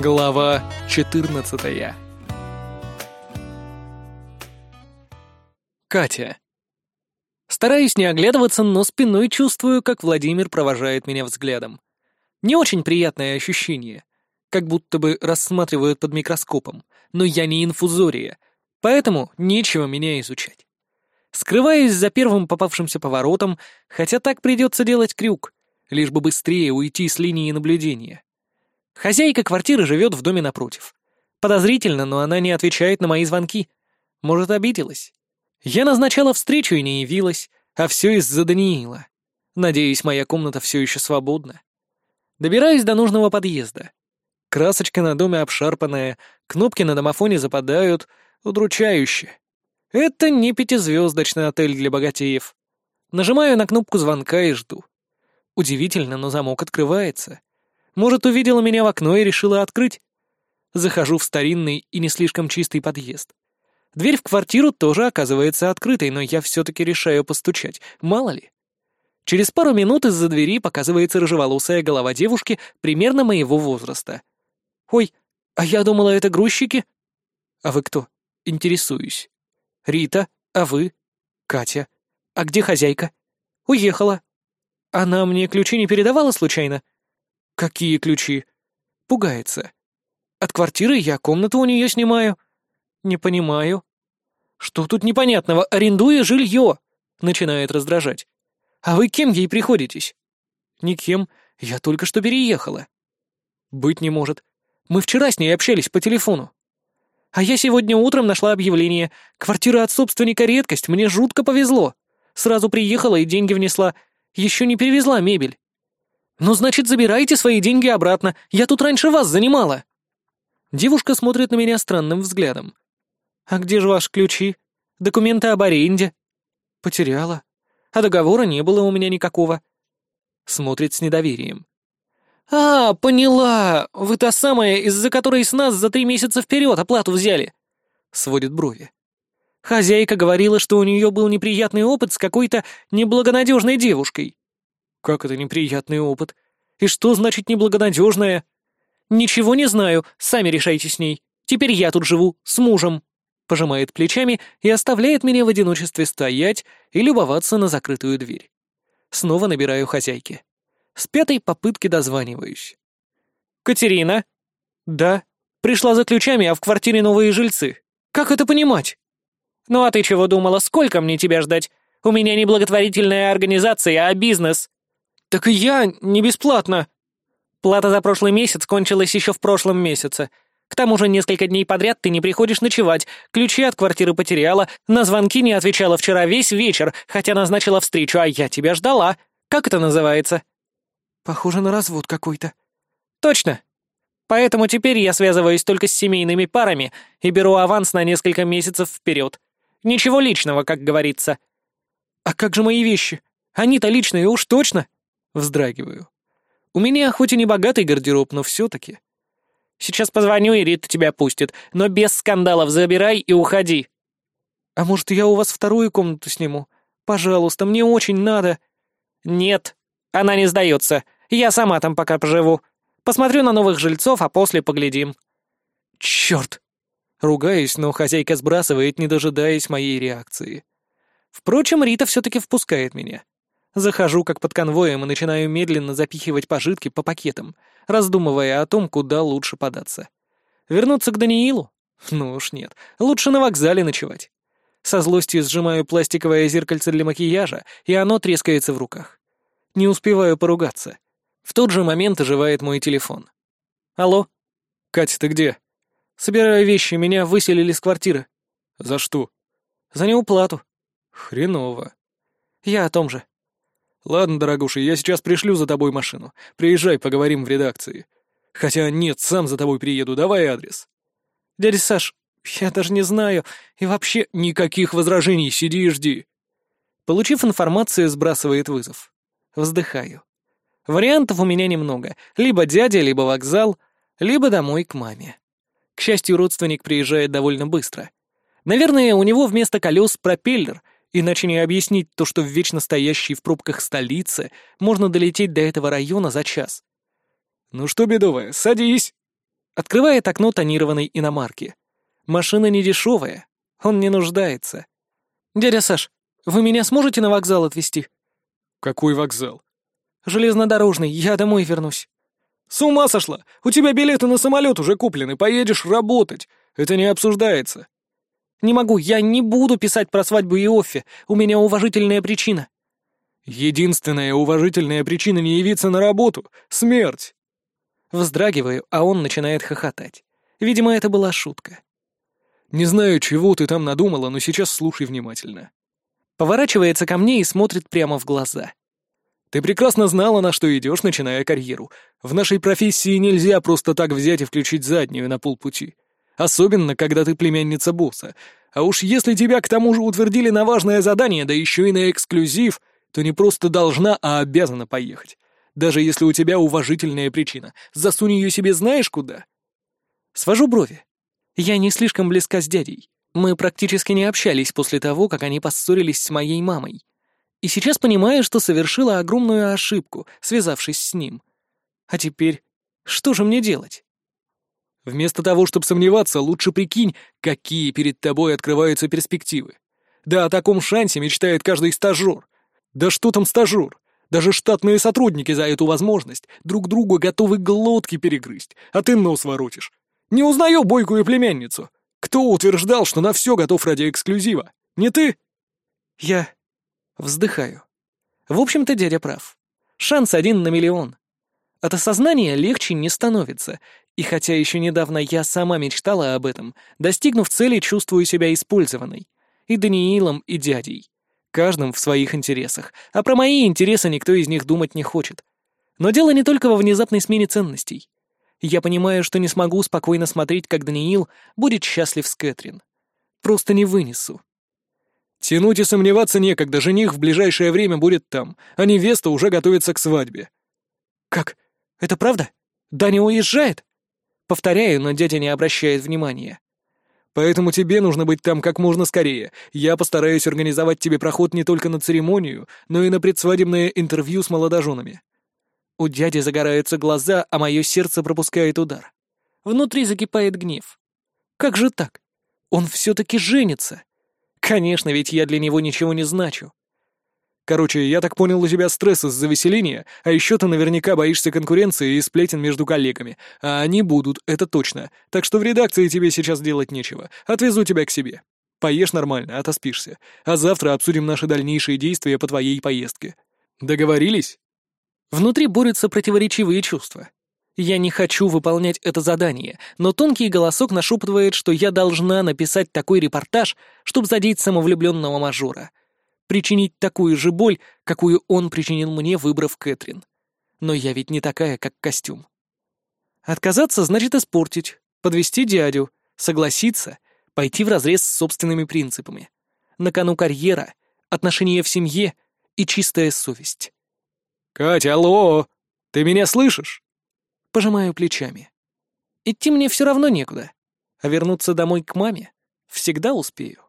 Глава 14 Катя. Стараюсь не оглядываться, но спиной чувствую, как Владимир провожает меня взглядом. Не очень приятное ощущение, как будто бы рассматривают под микроскопом, но я не инфузория, поэтому нечего меня изучать. Скрываюсь за первым попавшимся поворотом, хотя так придется делать крюк, лишь бы быстрее уйти с линии наблюдения. Хозяйка квартиры живет в доме напротив. Подозрительно, но она не отвечает на мои звонки. Может, обиделась? Я назначала встречу и не явилась, а все из-за Даниила. Надеюсь, моя комната все еще свободна. Добираюсь до нужного подъезда. Красочка на доме обшарпанная, кнопки на домофоне западают, удручающе. Это не пятизвездочный отель для богатеев. Нажимаю на кнопку звонка и жду. Удивительно, но замок открывается. Может, увидела меня в окно и решила открыть? Захожу в старинный и не слишком чистый подъезд. Дверь в квартиру тоже оказывается открытой, но я все-таки решаю постучать, мало ли. Через пару минут из-за двери показывается рыжеволосая голова девушки примерно моего возраста. «Ой, а я думала, это грузчики?» «А вы кто?» «Интересуюсь». «Рита, а вы?» «Катя. А где хозяйка?» «Уехала». «Она мне ключи не передавала случайно?» «Какие ключи?» Пугается. «От квартиры я комнату у нее снимаю». «Не понимаю». «Что тут непонятного? Арендуя жилье!» Начинает раздражать. «А вы кем ей приходитесь?» «Никем. Я только что переехала». «Быть не может. Мы вчера с ней общались по телефону». «А я сегодня утром нашла объявление. Квартира от собственника редкость, мне жутко повезло. Сразу приехала и деньги внесла. Еще не перевезла мебель». «Ну, значит, забирайте свои деньги обратно. Я тут раньше вас занимала». Девушка смотрит на меня странным взглядом. «А где же ваши ключи? Документы об аренде?» «Потеряла. А договора не было у меня никакого». Смотрит с недоверием. «А, поняла! Вы та самая, из-за которой с нас за три месяца вперед оплату взяли!» Сводит брови. Хозяйка говорила, что у нее был неприятный опыт с какой-то неблагонадежной девушкой. Как это неприятный опыт? И что значит неблагонадежная? Ничего не знаю, сами решайте с ней. Теперь я тут живу, с мужем. Пожимает плечами и оставляет меня в одиночестве стоять и любоваться на закрытую дверь. Снова набираю хозяйки. С пятой попытки дозваниваюсь. «Катерина?» «Да. Пришла за ключами, а в квартире новые жильцы. Как это понимать?» «Ну а ты чего думала, сколько мне тебя ждать? У меня не благотворительная организация, а бизнес. «Так и я не бесплатно». «Плата за прошлый месяц кончилась еще в прошлом месяце. К тому же несколько дней подряд ты не приходишь ночевать, ключи от квартиры потеряла, на звонки не отвечала вчера весь вечер, хотя назначила встречу, а я тебя ждала. Как это называется?» «Похоже на развод какой-то». «Точно. Поэтому теперь я связываюсь только с семейными парами и беру аванс на несколько месяцев вперед. Ничего личного, как говорится». «А как же мои вещи? Они-то личные уж точно!» Вздрагиваю. У меня хоть и не богатый гардероб, но все-таки. Сейчас позвоню, и Рита тебя пустит, но без скандалов забирай и уходи. А может, я у вас вторую комнату сниму? Пожалуйста, мне очень надо. Нет, она не сдается. Я сама там пока поживу. Посмотрю на новых жильцов, а после поглядим. Черт! Ругаюсь, но хозяйка сбрасывает, не дожидаясь моей реакции. Впрочем, Рита все-таки впускает меня. Захожу как под конвоем и начинаю медленно запихивать пожитки по пакетам, раздумывая о том, куда лучше податься. Вернуться к Даниилу? Ну уж нет, лучше на вокзале ночевать. Со злостью сжимаю пластиковое зеркальце для макияжа, и оно трескается в руках. Не успеваю поругаться. В тот же момент оживает мой телефон. «Алло?» «Катя, ты где?» «Собираю вещи, меня выселили с квартиры». «За что?» «За неуплату». «Хреново». «Я о том же. «Ладно, дорогуша, я сейчас пришлю за тобой машину. Приезжай, поговорим в редакции. Хотя нет, сам за тобой приеду, давай адрес». «Дядя Саш, я даже не знаю. И вообще никаких возражений, сиди и жди». Получив информацию, сбрасывает вызов. Вздыхаю. Вариантов у меня немного. Либо дядя, либо вокзал, либо домой к маме. К счастью, родственник приезжает довольно быстро. Наверное, у него вместо колес пропеллер — Иначе не объяснить то, что в вечно стоящей в пробках столице можно долететь до этого района за час. «Ну что, бедовая, садись!» Открывает окно тонированной иномарки. Машина не дешевая, он не нуждается. «Дядя Саш, вы меня сможете на вокзал отвезти?» «Какой вокзал?» «Железнодорожный, я домой вернусь». «С ума сошла! У тебя билеты на самолет уже куплены, поедешь работать. Это не обсуждается». «Не могу, я не буду писать про свадьбу и Оффи. У меня уважительная причина». «Единственная уважительная причина не явиться на работу — смерть. Вздрагиваю, а он начинает хохотать. Видимо, это была шутка. «Не знаю, чего ты там надумала, но сейчас слушай внимательно». Поворачивается ко мне и смотрит прямо в глаза. «Ты прекрасно знала, на что идешь, начиная карьеру. В нашей профессии нельзя просто так взять и включить заднюю на полпути. Особенно, когда ты племянница босса. А уж если тебя к тому же утвердили на важное задание, да еще и на эксклюзив, то не просто должна, а обязана поехать даже если у тебя уважительная причина. Засунь ее себе знаешь куда? Свожу брови. Я не слишком близка с дядей. Мы практически не общались после того, как они поссорились с моей мамой. И сейчас понимаю, что совершила огромную ошибку, связавшись с ним. А теперь что же мне делать? Вместо того, чтобы сомневаться, лучше прикинь, какие перед тобой открываются перспективы. Да о таком шансе мечтает каждый стажер. Да что там стажер? Даже штатные сотрудники за эту возможность друг другу готовы глотки перегрызть, а ты нос воротишь. Не узнаю бойкую племянницу. Кто утверждал, что на все готов ради эксклюзива? Не ты? Я вздыхаю. В общем-то, дядя прав. Шанс один на миллион. От осознания легче не становится, и хотя еще недавно я сама мечтала об этом, достигнув цели, чувствую себя использованной. И Даниилом, и дядей. Каждым в своих интересах, а про мои интересы никто из них думать не хочет. Но дело не только во внезапной смене ценностей. Я понимаю, что не смогу спокойно смотреть, как Даниил будет счастлив с Кэтрин. Просто не вынесу. Тянуть и сомневаться некогда, жених в ближайшее время будет там, а невеста уже готовится к свадьбе. Как? Это правда? Даня уезжает? Повторяю, но дядя не обращает внимания. Поэтому тебе нужно быть там как можно скорее. Я постараюсь организовать тебе проход не только на церемонию, но и на предсвадебное интервью с молодоженами». У дяди загораются глаза, а мое сердце пропускает удар. Внутри закипает гнев. Как же так? Он все-таки женится. Конечно, ведь я для него ничего не значу. Короче, я так понял, у тебя стресс из-за выселения, а еще ты наверняка боишься конкуренции и сплетен между коллегами. А они будут, это точно. Так что в редакции тебе сейчас делать нечего. Отвезу тебя к себе. Поешь нормально, отоспишься. А завтра обсудим наши дальнейшие действия по твоей поездке. Договорились? Внутри борются противоречивые чувства. Я не хочу выполнять это задание, но тонкий голосок нашептывает, что я должна написать такой репортаж, чтобы задеть самовлюбленного мажора — причинить такую же боль, какую он причинил мне, выбрав Кэтрин. Но я ведь не такая, как костюм. Отказаться значит испортить, подвести дядю, согласиться, пойти вразрез с собственными принципами. На кону карьера, отношения в семье и чистая совесть. «Катя, алло! Ты меня слышишь?» Пожимаю плечами. Идти мне все равно некуда, а вернуться домой к маме всегда успею.